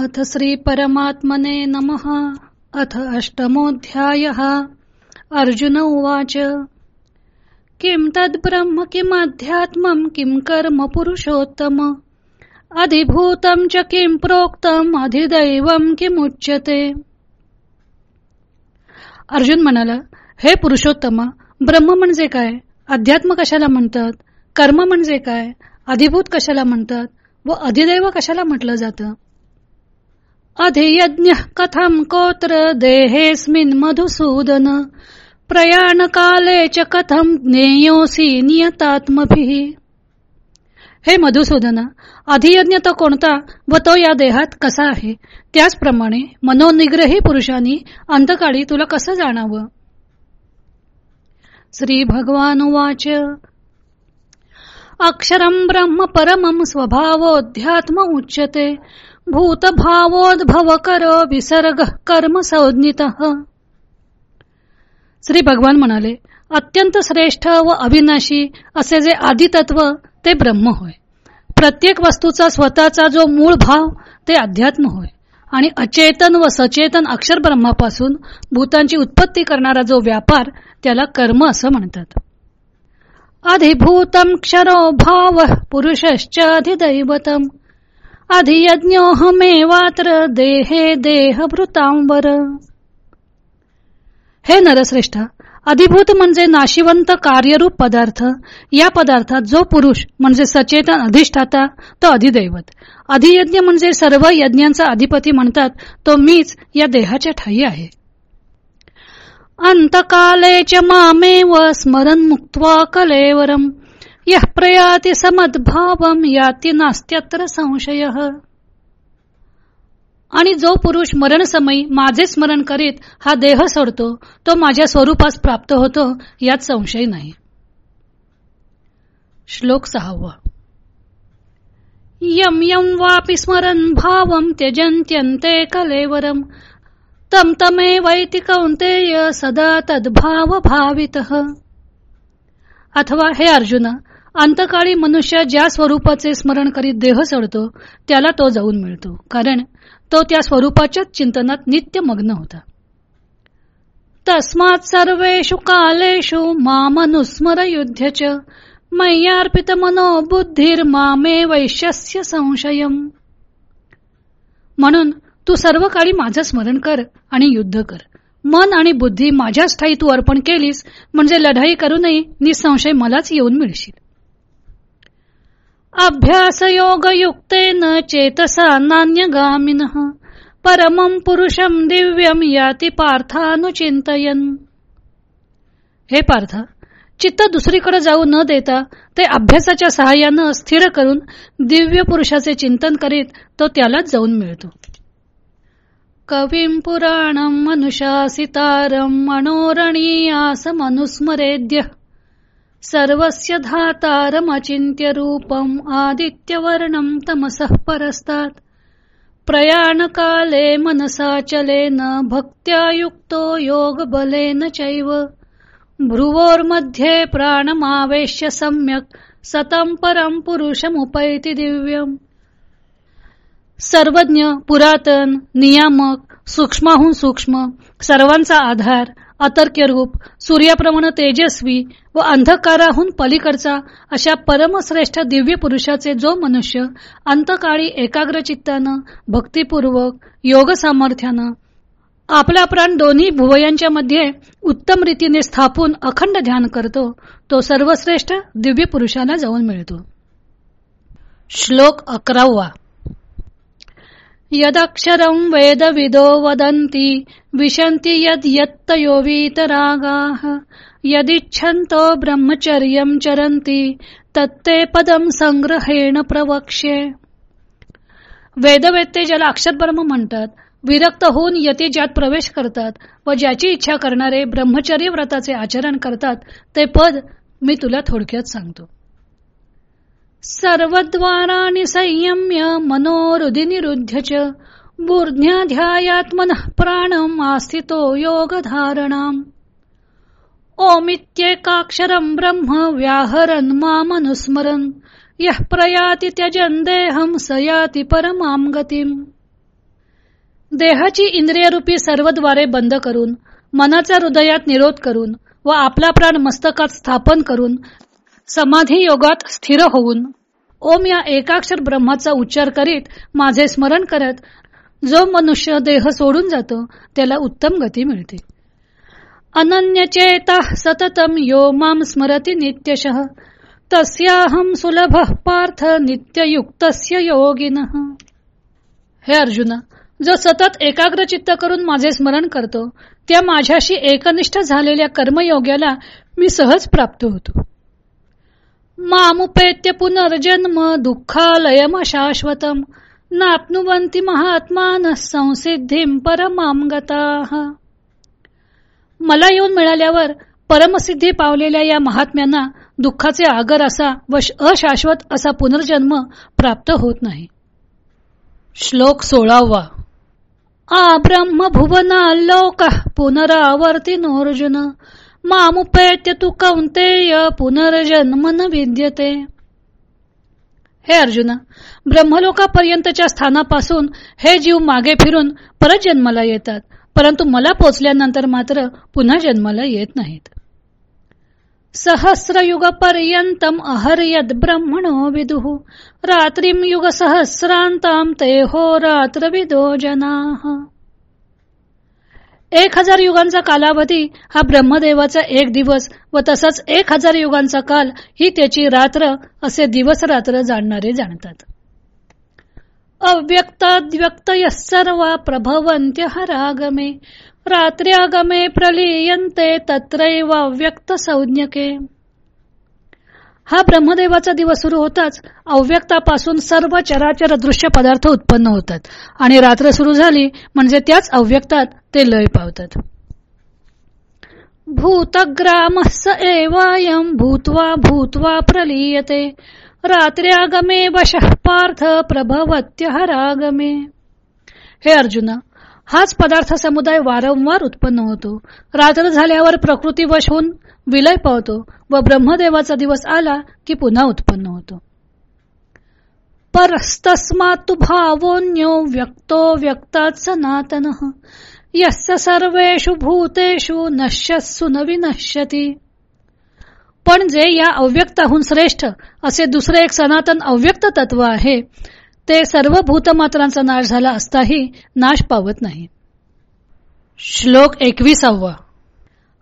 अथ श्री परमात्मने नमः। अथ अष्टमोऽध्यायः। अर्जुन उवाच किं तद्ब्रह्म किमध्यात्मं किं कर्म पुरुषोत्तम? अधिभूतं च किं प्रोक्तम अधिदैवं किमुच्यते अर्जुन म्हणाला हे पुरुषोत्तम ब्रह्म म्हणजे काय? अध्यात्म कशाला म्हणतात? कर्म म्हणजे काय? अधिभूत कशाला म्हणतात? व अधिदैव कशाला म्हटलं जातं? अधियज्ञ कथम कोत्र देहेस्मिन मधुसूदन? प्रयाण काले च कथम ज्ञेयोसी नियतात्मभिः? हे मधुसूदना अधियज्ञ तो कोणता? व तो या देहात कसा आहे? त्याचप्रमाणे मनोनिग्रही पुरुषांनी अंतकाळी तुला कसं जाणावं? श्री भगवान उवाच अक्षरं ब्रह्म परमं स्वभावोध्यात्म उच्यते. भूतभावोद्भव कर विसर्ग कर्म संज्ञित। श्री भगवान म्हणाले अत्यंत श्रेष्ठ व अविनाशी असे जे आदितत्व ते ब्रह्म होय. प्रत्येक वस्तूचा स्वतःचा जो मूळ भाव ते अध्यात्म होय. आणि अचेतन व सचेतन अक्षर ब्रह्मापासून भूतांची उत्पत्ती करणारा जो व्यापार त्याला कर्म असं म्हणतात. अधिभूतम क्षरो भाव पुरुषश्चाधिदैवतम अधियज्ञोहमेवात्र देहे देहभृतांबर। हे नरश्रेष्ठ अधिभूत म्हणजे नाशिवंत कार्यरूप पदार्थ. या पदार्थात जो पुरुष म्हणजे सचेतन अधिष्ठाता तो अधिदैवत. अधियज्ञ म्हणजे सर्व यज्ञांचा अधिपती म्हणतात तो मीच या देहाच्या ठाई आहे. अंतकाले च मामेव स्मरण मुक्त्वा कलेवरम. यः प्रयाती समद्भावम याती नास्त्यत्र संशय। आणि जो पुरुष मरणसमयी माझे स्मरण करीत हा देह सोडतो तो माझ्या स्वरूपास प्राप्त होतो यात संशय नाही. श्लोक सहावा. यम यम वापि स्मरण भावम त्यजंत्यंते कलेवरम तम तमे वैति कौंतेय सदा तद्भाव भावित अथवा हे अर्जुना अंतकाळी मनुष्य ज्या स्वरूपाचे स्मरण करीत देह सोडतो त्याला तो जाऊन मिळतो. कारण तो त्या स्वरूपाच्याच चिंतनात नित्य मग्न होता. तस्मात सर्वेषु कालेषु मामनुस्मर युध्यच मय्यार्पित मनो बुद्धिर मामे वैश्यस्य संशयम. म्हणून तू सर्व काळी माझं स्मरण कर आणि युद्ध कर. मन आणि बुद्धी माझ्याच ठाई तू अर्पण केलीस म्हणजे लढाई करूनही निसंशय मलाच येऊन मिळशील. अभ्यास योग युक्तेन चेतसा नान्यगामिनः। परमं पुरुषम दिव्यम याती पार्थानुचिंतयन हे पार्थ चित्त दुसरीकडे जाऊ न देता ते अभ्यासाच्या सहाय्यानं स्थिर करून दिव्य पुरुषाचे चिंतन करीत तो त्यालाच जाऊन मिळतो। कविं पुराणं मनुषासितारं मनोरणीयासमनुस्मरेद्य सर्वस्य धातारमचिन्त्यरूपम् आदित्यवर्णं तमसः परस्तात्। प्रयाणकाले मनसाचलेन भक्त्या युक्तो योगबलेन चैव। भ्रुवोर्मध्ये प्राणमावेश्य सम्यक् सतं परं पुरुषमुपैति दिव्यम्। सर्वज्ञ पुरातन नियामक सूक्ष्माहून सूक्ष्म सर्वांचा आधार अतर्क्य रूप सूर्याप्रमाणे तेजस्वी व अंधकाराहून पलीकडचा अशा परमश्रेष्ठ दिव्य पुरुषाचे जो मनुष्य अंतकाळी एकाग्र चित्तानं भक्तिपूर्वक योग सामर्थ्यानं आपला प्राण दोन्ही भुवयांच्या मध्ये उत्तम रीतीने स्थापून अखंड ध्यान करतो तो सर्वश्रेष्ठ दिव्य पुरुषाला जाऊन मिळतो. श्लोक अकरावा. यदक्षरं वेदविदो वदन्ति विशन्ति यद्यत्तयोवीतरागाः यदिच्छन्तो ब्रह्मचर्यं चरन्ति तत्ते पदं संग्रहेण प्रवक्ष्ये। वेदवेत्ते ज्याला अक्षर ब्रह्म म्हणतात विरक्त होऊन यती ज्यात प्रवेश करतात व ज्याची इच्छा करणारे ब्रह्मचर्य व्रताचे आचरण करतात ते पद मी तुला थोडक्यात सांगतो. सर्वद्वाराणि संयम्य मनोरुधि निरुध्य च मूर्ध्याध्यायात्मनः प्राणम् आस्थितो योगधारणाम्। ओमित्येकाक्षरम् ब्रह्म व्याहरन् मामनुस्मरन्। यः प्रयाति त्यजन् देहम् स याति परमाम् गतिम्। देहाची इंद्रियरूपी सर्वद्वारे बंद करून मनाचा हृदयात निरोध करून व आपला प्राण मस्तकात स्थापन करून समाधी योगात स्थिर होऊन ओम या एकाक्षर ब्रह्माचा उच्चार करीत माझे स्मरण करत जो मनुष्य देह सोडून जातो त्याला उत्तम गती मिळते. अनन्यचेता सततम यो माम स्मरती नित्यशः तस्याहम सुलभ पार्थ नित्ययुक्त योगिन. हे अर्जुना जो सतत एकाग्र चित्त करून माझे स्मरण करतो त्या माझ्याशी एकनिष्ठ झालेल्या कर्मयोग्याला मी सहज प्राप्त होतो. मामुपेत्य पुनर्जन्म दुःखालयम शाश्वतम नापनुवंती महात्मान संसिद्धीम परमाम मला येऊन मिळाल्यावर परमसिद्धी पावलेल्या या महात्म्यांना दुःखाचे आगर असा व अशाश्वत असा पुनर्जन्म प्राप्त होत नाही। श्लोक सोळावा। आ ब्रह्म भुवना लोक पुनरावर्ती नोर्जुन मामुपेत्य तू कौंतेय पुनर्जन्म न विद्यते हे अर्जुना ब्रह्मलोकापर्यंतच्या स्थानापासून हे जीव मागे फिरून परत जन्माला येतात परंतु मला पोचल्यानंतर मात्र पुन्हा जन्माला येत नाहीत. सहस्रयुग पर्यंतम अहर्यद ब्रह्मणो विदुः रात्रीम युग सहस्रांताम ते हो रात्र विदो जना. एक हजार युगांचा कालावधी हा ब्रह्मदेवाचा एक दिवस व तसाच एक हजार युगांचा काल ही त्याची रात्र असे दिवस रात्र जाणणारे जाणतात. अव्यक्ताद्व्यक्त सर्व प्रभवंत्य हरागमे रात्र्यागमे प्रलीयंते तत्रैव व्यक्त संज्ञके हा ब्रह्मदेवाचा दिवस सुरू होताच अव्यक्तापासून सर्व चराचर दृश्य पदार्थ उत्पन्न होतात. आणि रात्र सुरू झाली म्हणजे त्याच अव्यक्तात ते लय पावतात. भूतग्राम स एवायम भूतवा भूतवा प्रलीयते. रात्र्यागमे वश पार्थ प्रभवत्य हरागमे हे अर्जुना हाच पदार्थ समुदाय वारंवार उत्पन्न होतो. रात्र झाल्यावर प्रकृतीवश होऊन विलय पावतो व ब्रह्मदेवाचा दिवस आला की पुन्हा उत्पन्न होतो. परस्तस्मातु भावोन्यो व्यक्तो व्यक्तात सनातन. यस्य सर्वेषु भूतेषु नश्यस्सु न विनश्यती. पण जे या अव्यक्ताहून श्रेष्ठ असे दुसरे एक सनातन अव्यक्त तत्व आहे ते सर्व भूतमात्रांचा नाश झाला असताही नाश पावत नाही. श्लोक एकविसावा.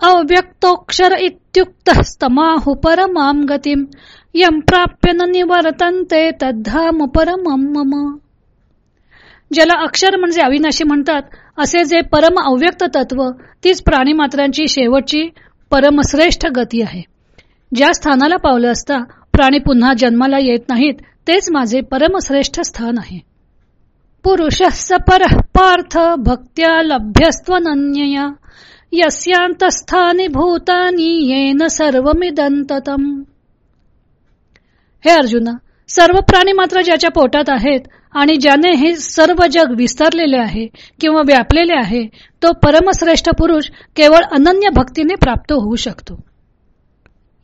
अव्यक्तोक्षर इत्युक्त स्तमाहु परमाम गतीम यम प्राप्य न निवर्तनते तद्धाम परमम मम. ज्याला अक्षर म्हणजे अविनाशी म्हणतात असे जे परम अव्यक्त तत्व तीच प्राणी मात्रांची शेवटची परमश्रेष्ठ गती आहे. ज्या स्थानाला पावलं असता प्राणी पुन्हा जन्माला येत नाहीत तेच माझे परमश्रेष्ठ स्थान आहे. पुरुष पर पार्थ भक्त्या लभ्यस्त्वनन्यया. यस्यांतस्थानी भूतानी येन सर्वमिदंततम हे अर्जुना सर्व प्राणी मात्र ज्याच्या पोटात आहेत आणि ज्याने हे सर्व जग विस्तारलेले आहे किंवा व्यापलेले आहे तो परमश्रेष्ठ पुरुष केवळ अनन्य भक्तीने प्राप्त होऊ शकतो.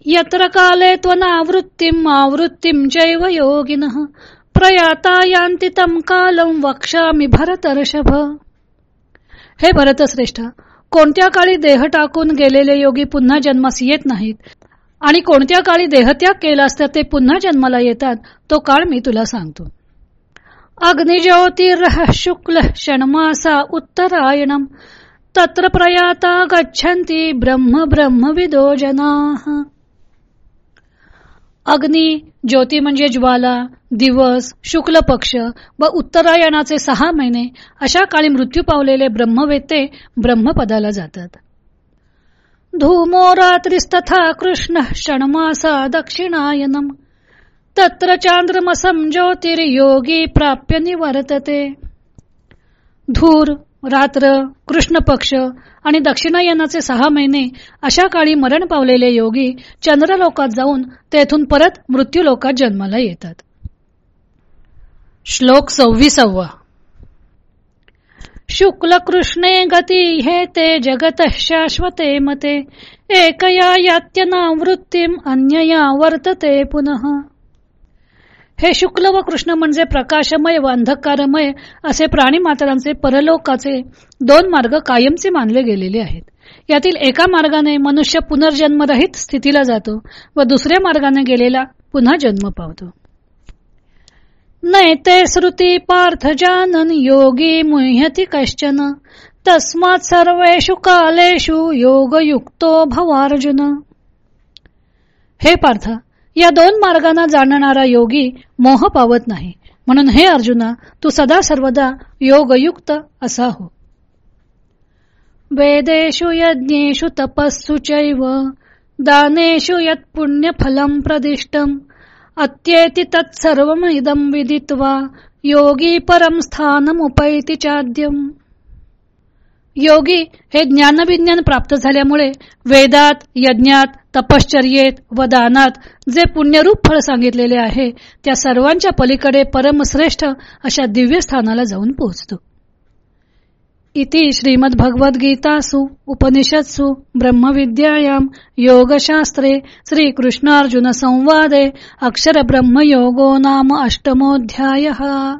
यत्र काले त्वनावृत्तीम आवृत्तीम जैव योगिन। प्रयाता यांती तम कालम वक्षामी भरतर्षभ। हे भरतश्रेष्ठ कोणत्या काळी देह टाकून गेलेले योगी पुन्हा जन्मास येत नाहीत? आणि कोणत्या काळी देहत्याग केला असता ते पुन्हा जन्माला येतात? तो काळ मी तुला सांगतो. अग्निज्योतिर्ह शुक्ल षण्मासा उत्तरायणम। तत्र प्रयाता गच्छन्ति ब्रह्म ब्रह्म विदो अग्नी ज्योती म्हणजे ज्वाला दिवस शुक्ल पक्ष व उत्तरायणाचे सहा महिने अशा काळी मृत्यू पावलेले ब्रह्मवेत्ते ब्रह्मपदाला जातात. धूमो रात्रिस्तथा कृष्ण षण्मासा दक्षिणायनम. तत्र चांद्रमसम ज्योतिर्योगी प्राप्य निवर्तते. धूर रात्र कृष्ण पक्ष आणि दक्षिणायनाचे सहा महिने अशा काळी मरण पावलेले योगी चंद्रलोकात जाऊन तेथून परत मृत्यूलोकात जन्माला येतात. श्लोक सव्वीसवा. शुक्ल कृष्णे गती हे ते जगत शाश्वते मते. एकया यात्यना वृत्तीम अन्यया वर्तते पुनः. हे शुक्ल व कृष्ण म्हणजे प्रकाशमय व अंधकारमय असे प्राणी मात्रांचे परलोकाचे दोन मार्ग कायमचे मानले गेलेले आहेत. यातील एका मार्गाने मनुष्य पुनर्जन्मरहित स्थितीला जातो व दुसऱ्या मार्गाने गेलेला पुन्हा जन्म पावतो. नैते श्रुती पार्थ जानन योगी मुह्यती कश्चन तस्मात सर्वेषु कालेषु योगयुक्तो भवार्जुन. हे पार्थ या दोन मार्गांना जाणणारा योगी मोह पावत नाही. म्हणून हे अर्जुना तू सदा सर्वदा योगयुक्त असा हो. वेदेषु यज्ञेषु तपस्सु चैव दानेषु यत् पुण्यफलं प्रदिष्टम् अत्येति तत्सर्वमिदं विदित्वा योगी परम स्थानमुपैति चाद्यम। योगी हे ज्ञानविज्ञान प्राप्त झाल्यामुळे वेदात यज्ञात तपश्चर्येत व दानात जे पुण्यरूप फळ सांगितलेले आहे त्या सर्वांच्या पलीकडे परमश्रेष्ठ अशा दिव्य स्थानाला जाऊन पोहोचतो. इति श्रीमद्भगवद्गीतासु उपनिषत्सु ब्रह्मविद्यायां योगशास्त्रे श्रीकृष्णार्जुन संवादे अक्षरब्रह्मयोगो नाम अष्टमोऽध्यायः।